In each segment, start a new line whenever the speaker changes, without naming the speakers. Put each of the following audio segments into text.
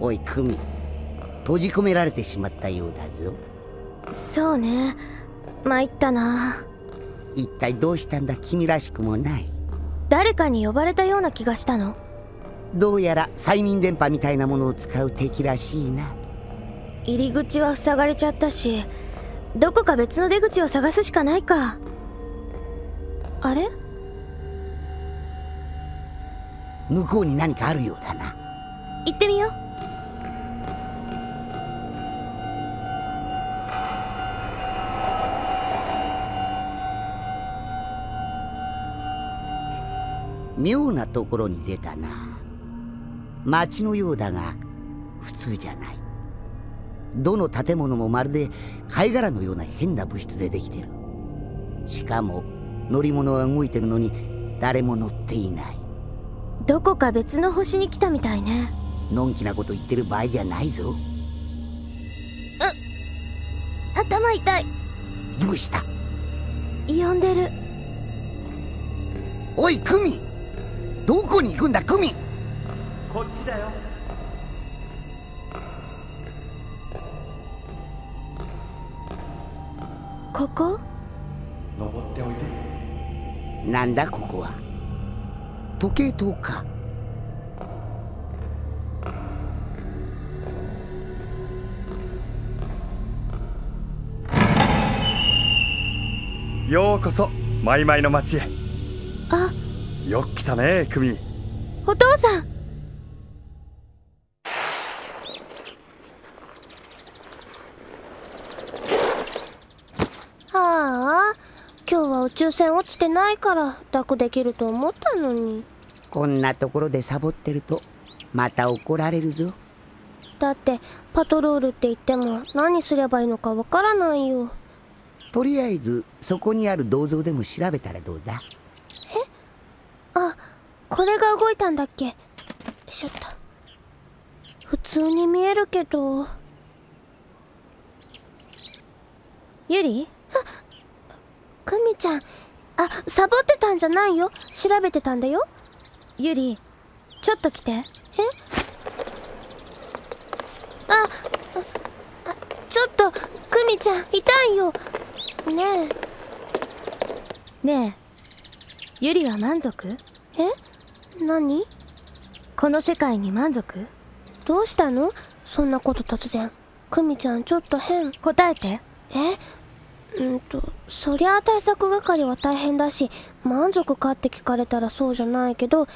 おいクミ閉じ込められてしまったようだぞ。
そうね。参ったな。
一体どうしたんだ君らしくもない。
誰かに呼ばれたような気がしたの。
どうやら催眠電波みたいなものを使う敵らしいな。
入り口は塞がれちゃったしどこか別の出口を探すしかないか。あれ？
向こうに何かあるようだな。
行ってみよう
妙なところに出たな。町のようだが普通じゃない。どの建物もまるで貝殻のような変な物質でできてる。しかも乗り物は動いてるのに誰も乗っていない。
どこか別の星に来たみたいね。
のんきなこと言ってる場合じゃないぞ。
頭痛い。
どうした？
呼んでる。
おいクミどこに行くんだクミ
こっちだよ。
ここ？
登っておいで。
なんだここは？時計塔か。
ようこそマイマイの町へ。
あ
よく来たねクミ。
お父さん。
はあ今日は宇宙船落ちてないから楽できると思ったのに。
こんなところでサボってるとまた怒られるぞ。
だってパトロールって言っても何すればいいのかわからないよ。
とりあえずそこにある銅像でも調べたらどうだ？
あこれが動いたんだっけ？しょっと普通に見えるけど。
ゆり
クミちゃん。あサボってたんじゃないよ。調べてたんだよ。
ゆりちょっと来て。
え？ああちょっとクミちゃん痛いよ。ね
ねえ。ゆりは満足？
ええ？何？
この世界に満足？
どうしたの？そんなこと突然。クミちゃんちょっと変。
答えて。
え？うんとそりゃあ対策係は大変だし満足かって聞かれたらそうじゃないけど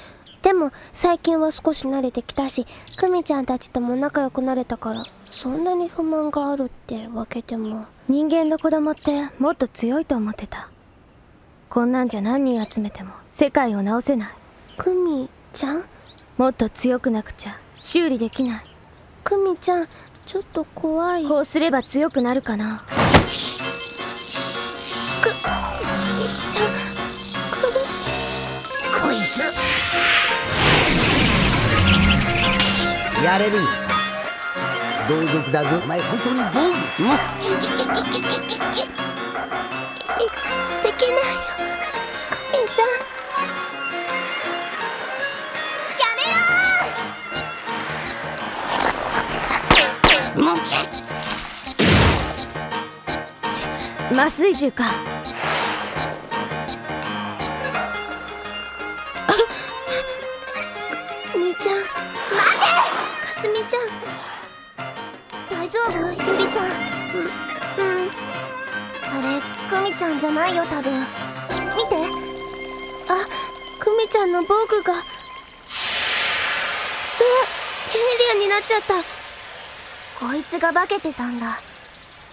でも最近は少し慣れてきたしクミちゃんたちとも仲良くなれたからそんなに不満があるってわけでも。
人間の子供ってもっと強いと思ってた。こんなんじゃ何人集めても世界を治せない
クミちゃん？
もっと強くなくちゃ修理できない。
クミちゃんちょっと怖い。
こうすれば強くなるかな？
ちゃん苦しい
こいつ。やれる。同族だぞ。お前本当に防具うん。
できないよ。クミちゃ
ん
麻酔銃か。
クミちゃん。待て。かすみちゃん。大丈夫？ゆりちゃん。うん、うん、あれクミちゃんじゃないよ多分。見て。あクミちゃんの防具が。うわエイリアンになっちゃった。こいつが化けてたんだ。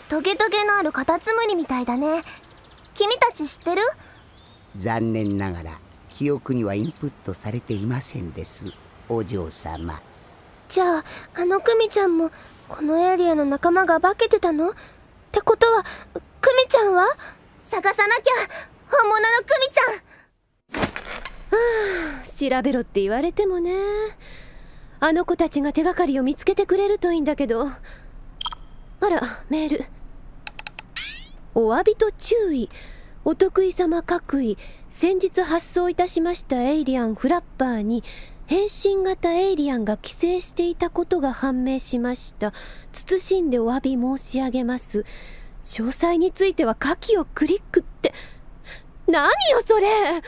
トゲトゲのあるカタツムリみたいだね。君たち知ってる？
残念ながら記憶にはインプットされていませんですお嬢様。
じゃああのクミちゃんもこのエリアの仲間が化けてたの？ってことはクミちゃんは？探さなきゃ本物のクミちゃん。
調べろって言われてもね。あの子たちが手がかりを見つけてくれるといいんだけど。あらメールお詫びと注意。お得意様各位。先日発送いたしましたエイリアンフラッパーに変身型エイリアンが寄生していたことが判明しました。謹んでお詫び申し上げます。詳細については下記をクリックって。何よそれ！